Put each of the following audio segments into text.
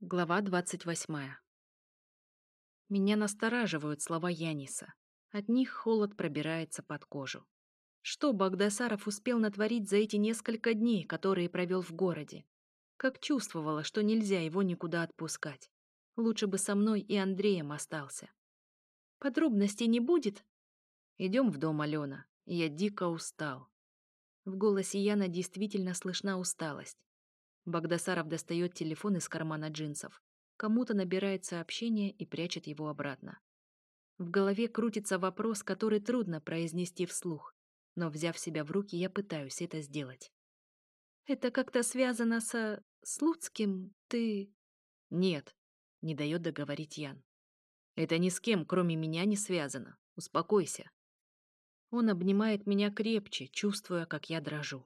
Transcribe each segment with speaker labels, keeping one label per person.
Speaker 1: Глава 28. Меня настораживают слова Яниса. От них холод пробирается под кожу. Что Багдасаров успел натворить за эти несколько дней, которые провел в городе? Как чувствовала, что нельзя его никуда отпускать. Лучше бы со мной и Андреем остался. Подробностей не будет? Идем в дом, Алена. Я дико устал. В голосе Яна действительно слышна усталость. Багдасаров достает телефон из кармана джинсов. Кому-то набирает сообщение и прячет его обратно. В голове крутится вопрос, который трудно произнести вслух. Но, взяв себя в руки, я пытаюсь это сделать. «Это как-то связано со... с Луцким? Ты...» «Нет», — не дает договорить Ян. «Это ни с кем, кроме меня, не связано. Успокойся». Он обнимает меня крепче, чувствуя, как я дрожу.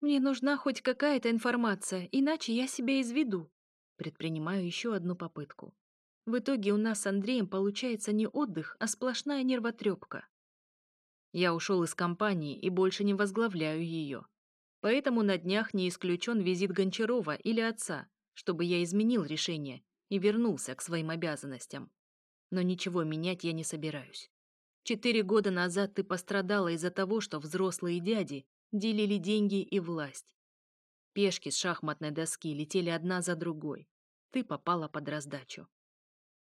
Speaker 1: Мне нужна хоть какая-то информация, иначе я себя изведу. Предпринимаю еще одну попытку. В итоге у нас с Андреем получается не отдых, а сплошная нервотрепка. Я ушел из компании и больше не возглавляю ее. Поэтому на днях не исключен визит Гончарова или отца, чтобы я изменил решение и вернулся к своим обязанностям. Но ничего менять я не собираюсь. Четыре года назад ты пострадала из-за того, что взрослые дяди делили деньги и власть. Пешки с шахматной доски летели одна за другой. Ты попала под раздачу.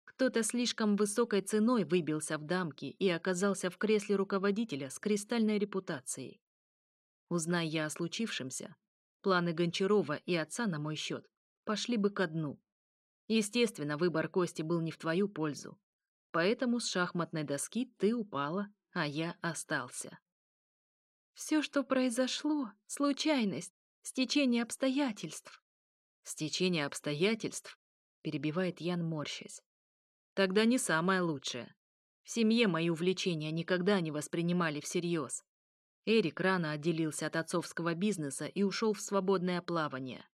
Speaker 1: Кто-то слишком высокой ценой выбился в дамки и оказался в кресле руководителя с кристальной репутацией. Узнай я о случившемся, планы Гончарова и отца на мой счет пошли бы ко дну. Естественно, выбор Кости был не в твою пользу. Поэтому с шахматной доски ты упала, а я остался. Все, что произошло, — случайность, стечение обстоятельств. Стечение обстоятельств, — перебивает Ян, морщась. Тогда не самое лучшее. В семье мои увлечения никогда не воспринимали всерьез. Эрик рано отделился от отцовского бизнеса и ушел в свободное плавание.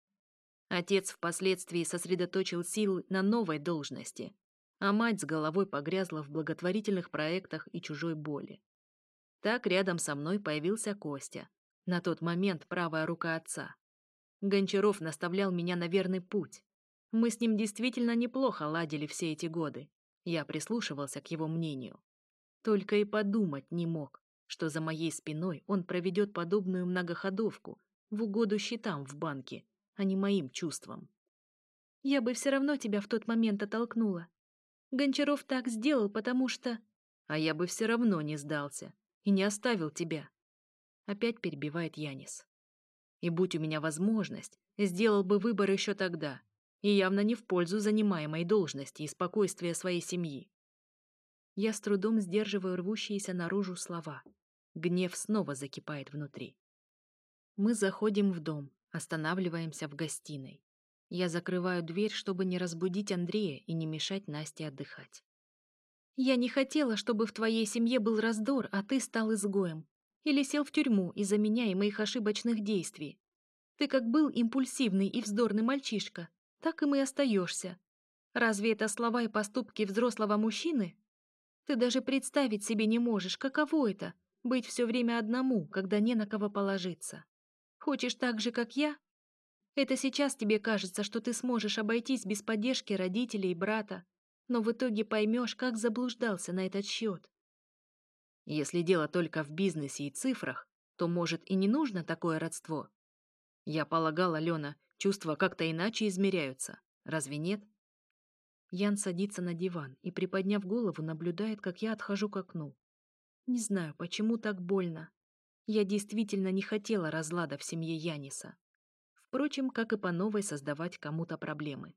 Speaker 1: Отец впоследствии сосредоточил силы на новой должности, а мать с головой погрязла в благотворительных проектах и чужой боли. Так рядом со мной появился Костя, на тот момент правая рука отца. Гончаров наставлял меня на верный путь. Мы с ним действительно неплохо ладили все эти годы. Я прислушивался к его мнению. Только и подумать не мог, что за моей спиной он проведет подобную многоходовку в угоду счетам в банке, а не моим чувствам. Я бы все равно тебя в тот момент оттолкнула. Гончаров так сделал, потому что... А я бы все равно не сдался и не оставил тебя. Опять перебивает Янис. И будь у меня возможность, сделал бы выбор еще тогда, и явно не в пользу занимаемой должности и спокойствия своей семьи. Я с трудом сдерживаю рвущиеся наружу слова. Гнев снова закипает внутри. Мы заходим в дом, останавливаемся в гостиной. Я закрываю дверь, чтобы не разбудить Андрея и не мешать Насте отдыхать. Я не хотела, чтобы в твоей семье был раздор, а ты стал изгоем. Или сел в тюрьму из-за меня и моих ошибочных действий. Ты как был импульсивный и вздорный мальчишка, так и мы остаешься. Разве это слова и поступки взрослого мужчины? Ты даже представить себе не можешь, каково это — быть все время одному, когда не на кого положиться. Хочешь так же, как я? Это сейчас тебе кажется, что ты сможешь обойтись без поддержки родителей и брата, но в итоге поймешь, как заблуждался на этот счет. Если дело только в бизнесе и цифрах, то, может, и не нужно такое родство. Я полагал, Алена, чувства как-то иначе измеряются. Разве нет? Ян садится на диван и, приподняв голову, наблюдает, как я отхожу к окну. Не знаю, почему так больно. Я действительно не хотела разлада в семье Яниса. Впрочем, как и по новой создавать кому-то проблемы.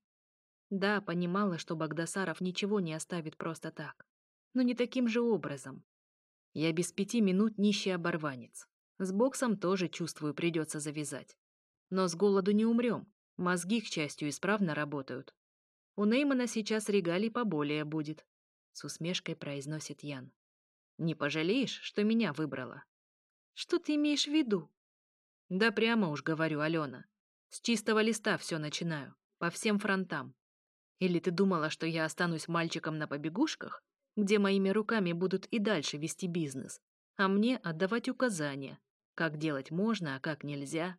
Speaker 1: Да, понимала, что Багдасаров ничего не оставит просто так. Но не таким же образом. Я без пяти минут нищий оборванец. С боксом тоже, чувствую, придется завязать. Но с голоду не умрем. Мозги, к счастью, исправно работают. У Неймана сейчас регалий поболее будет. С усмешкой произносит Ян. Не пожалеешь, что меня выбрала? Что ты имеешь в виду? Да прямо уж говорю, Алена. С чистого листа все начинаю. По всем фронтам. Или ты думала, что я останусь мальчиком на побегушках, где моими руками будут и дальше вести бизнес, а мне отдавать указания, как делать можно, а как нельзя?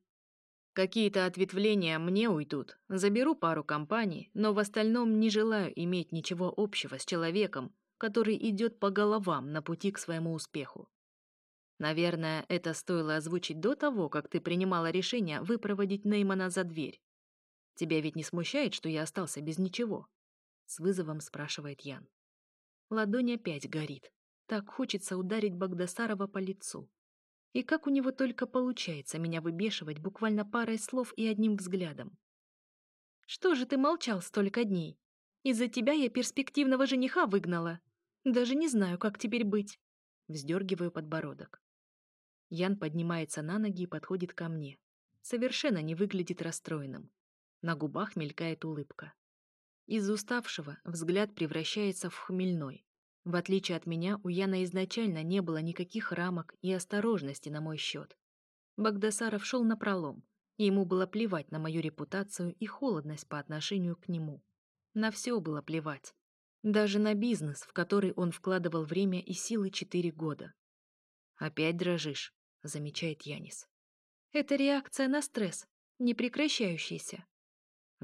Speaker 1: Какие-то ответвления мне уйдут, заберу пару компаний, но в остальном не желаю иметь ничего общего с человеком, который идет по головам на пути к своему успеху. Наверное, это стоило озвучить до того, как ты принимала решение выпроводить Неймана за дверь. Тебя ведь не смущает, что я остался без ничего?» С вызовом спрашивает Ян. Ладонь опять горит. Так хочется ударить богдасарова по лицу. И как у него только получается меня выбешивать буквально парой слов и одним взглядом. «Что же ты молчал столько дней? Из-за тебя я перспективного жениха выгнала. Даже не знаю, как теперь быть». Вздергиваю подбородок. Ян поднимается на ноги и подходит ко мне. Совершенно не выглядит расстроенным. На губах мелькает улыбка. Из уставшего взгляд превращается в хмельной. В отличие от меня, у Яна изначально не было никаких рамок и осторожности на мой счет. Багдасаров шел напролом, и ему было плевать на мою репутацию и холодность по отношению к нему. На все было плевать. Даже на бизнес, в который он вкладывал время и силы четыре года. «Опять дрожишь», — замечает Янис. «Это реакция на стресс, непрекращающийся.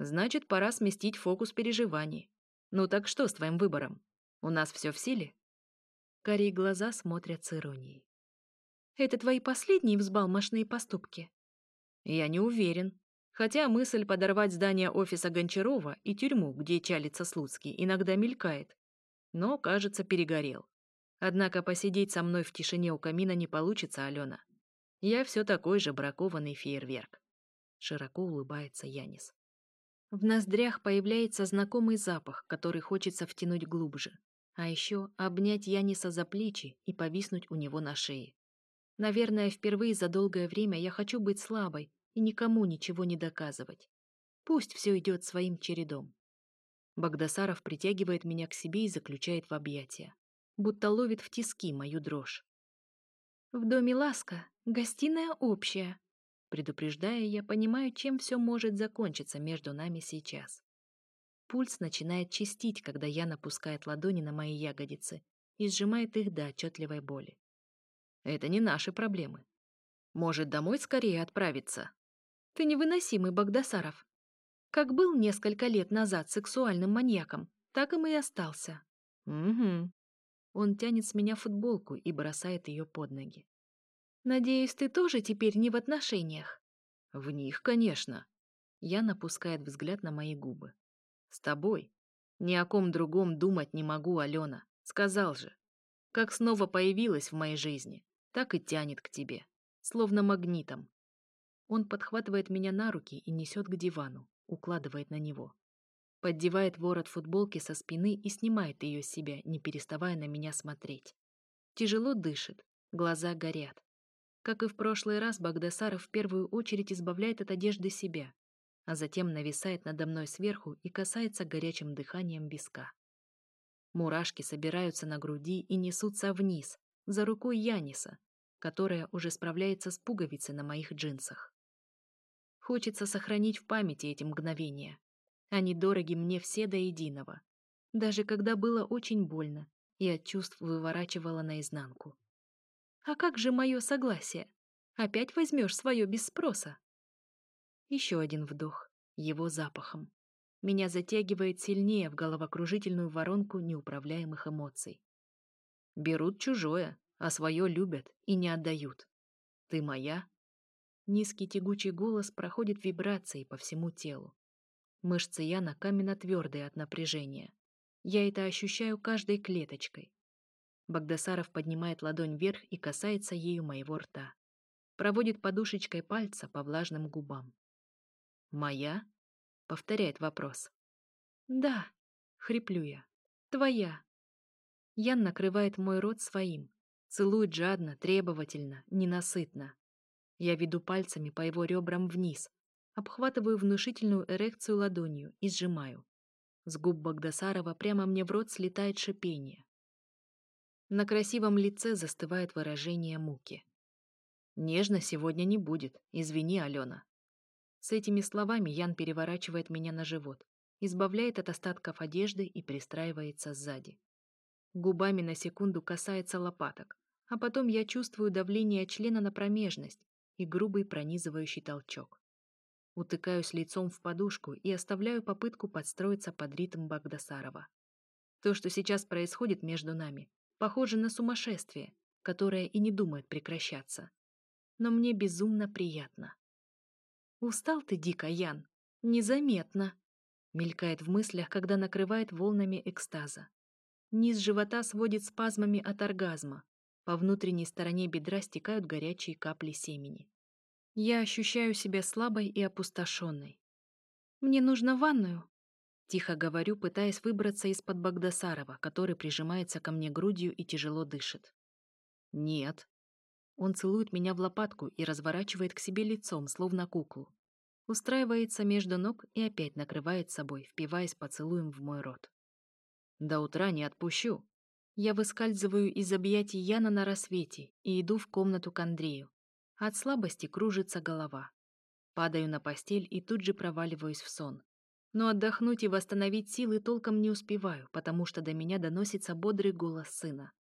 Speaker 1: Значит, пора сместить фокус переживаний. Ну так что с твоим выбором? У нас все в силе?» Кори глаза смотрят с иронией. «Это твои последние взбалмошные поступки?» «Я не уверен. Хотя мысль подорвать здание офиса Гончарова и тюрьму, где чалится Слуцкий, иногда мелькает. Но, кажется, перегорел. Однако посидеть со мной в тишине у камина не получится, Алена. Я все такой же бракованный фейерверк. Широко улыбается Янис. В ноздрях появляется знакомый запах, который хочется втянуть глубже. А еще обнять Яниса за плечи и повиснуть у него на шее. Наверное, впервые за долгое время я хочу быть слабой и никому ничего не доказывать. Пусть все идет своим чередом. Богдасаров притягивает меня к себе и заключает в объятия. Будто ловит в тиски мою дрожь. В доме ласка, гостиная общая, Предупреждая, я понимаю, чем все может закончиться между нами сейчас. Пульс начинает чистить, когда Яна пускает ладони на мои ягодицы и сжимает их до отчетливой боли. Это не наши проблемы. Может, домой скорее отправиться? Ты невыносимый, Богдасаров. Как был несколько лет назад сексуальным маньяком, так им и остался. Угу. Он тянет с меня футболку и бросает ее под ноги. Надеюсь, ты тоже теперь не в отношениях. В них, конечно. Я напускает взгляд на мои губы. С тобой. Ни о ком другом думать не могу, Алена. Сказал же. Как снова появилась в моей жизни, так и тянет к тебе. Словно магнитом. Он подхватывает меня на руки и несет к дивану, укладывает на него. Поддевает ворот футболки со спины и снимает ее с себя, не переставая на меня смотреть. Тяжело дышит, глаза горят. Как и в прошлый раз, Багдасаров в первую очередь избавляет от одежды себя, а затем нависает надо мной сверху и касается горячим дыханием виска. Мурашки собираются на груди и несутся вниз, за рукой Яниса, которая уже справляется с пуговицей на моих джинсах. Хочется сохранить в памяти эти мгновения. Они дороги мне все до единого. Даже когда было очень больно и от чувств выворачивало наизнанку. А как же мое согласие? Опять возьмешь свое без спроса? Еще один вдох, его запахом. Меня затягивает сильнее в головокружительную воронку неуправляемых эмоций. Берут чужое, а свое любят и не отдают. Ты моя? Низкий тягучий голос проходит вибрацией по всему телу. Мышцы Яна каменно твердые от напряжения. Я это ощущаю каждой клеточкой, Багдасаров поднимает ладонь вверх и касается ею моего рта. Проводит подушечкой пальца по влажным губам. «Моя?» — повторяет вопрос. «Да», — хриплю я. «Твоя». Ян накрывает мой рот своим. Целует жадно, требовательно, ненасытно. Я веду пальцами по его ребрам вниз, обхватываю внушительную эрекцию ладонью и сжимаю. С губ Багдасарова прямо мне в рот слетает шипение. На красивом лице застывает выражение муки. «Нежно сегодня не будет, извини, Алена». С этими словами Ян переворачивает меня на живот, избавляет от остатков одежды и пристраивается сзади. Губами на секунду касается лопаток, а потом я чувствую давление члена на промежность и грубый пронизывающий толчок. Утыкаюсь лицом в подушку и оставляю попытку подстроиться под ритм Багдасарова. То, что сейчас происходит между нами, похоже на сумасшествие, которое и не думает прекращаться. Но мне безумно приятно. «Устал ты дико, Ян? Незаметно!» Мелькает в мыслях, когда накрывает волнами экстаза. Низ живота сводит спазмами от оргазма. По внутренней стороне бедра стекают горячие капли семени. Я ощущаю себя слабой и опустошенной. «Мне нужно ванную», Тихо говорю, пытаясь выбраться из-под Багдасарова, который прижимается ко мне грудью и тяжело дышит. «Нет». Он целует меня в лопатку и разворачивает к себе лицом, словно куклу. Устраивается между ног и опять накрывает собой, впиваясь поцелуем в мой рот. «До утра не отпущу». Я выскальзываю из объятий Яна на рассвете и иду в комнату к Андрею. От слабости кружится голова. Падаю на постель и тут же проваливаюсь в сон. Но отдохнуть и восстановить силы толком не успеваю, потому что до меня доносится бодрый голос сына.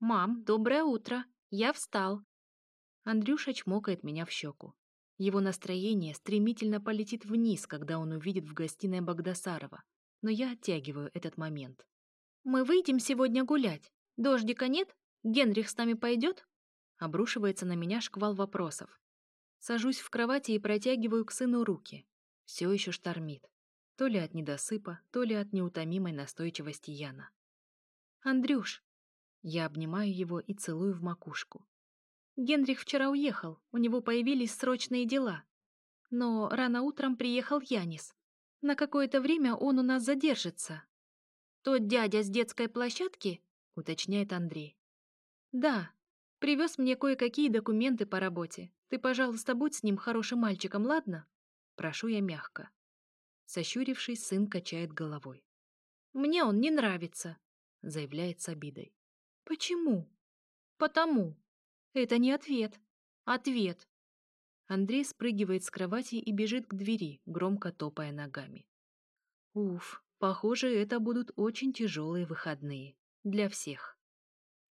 Speaker 1: «Мам, доброе утро! Я встал!» Андрюша чмокает меня в щеку. Его настроение стремительно полетит вниз, когда он увидит в гостиной Богдасарова. Но я оттягиваю этот момент. «Мы выйдем сегодня гулять. Дождика нет? Генрих с нами пойдет?» Обрушивается на меня шквал вопросов. Сажусь в кровати и протягиваю к сыну руки. Все еще штормит то ли от недосыпа, то ли от неутомимой настойчивости Яна. «Андрюш!» Я обнимаю его и целую в макушку. «Генрих вчера уехал, у него появились срочные дела. Но рано утром приехал Янис. На какое-то время он у нас задержится». «Тот дядя с детской площадки?» — уточняет Андрей. «Да. Привез мне кое-какие документы по работе. Ты, пожалуйста, будь с ним хорошим мальчиком, ладно?» Прошу я мягко. Сощуривший сын качает головой. «Мне он не нравится», — заявляет с обидой. «Почему?» «Потому». «Это не ответ. Ответ». Андрей спрыгивает с кровати и бежит к двери, громко топая ногами. «Уф, похоже, это будут очень тяжелые выходные. Для всех».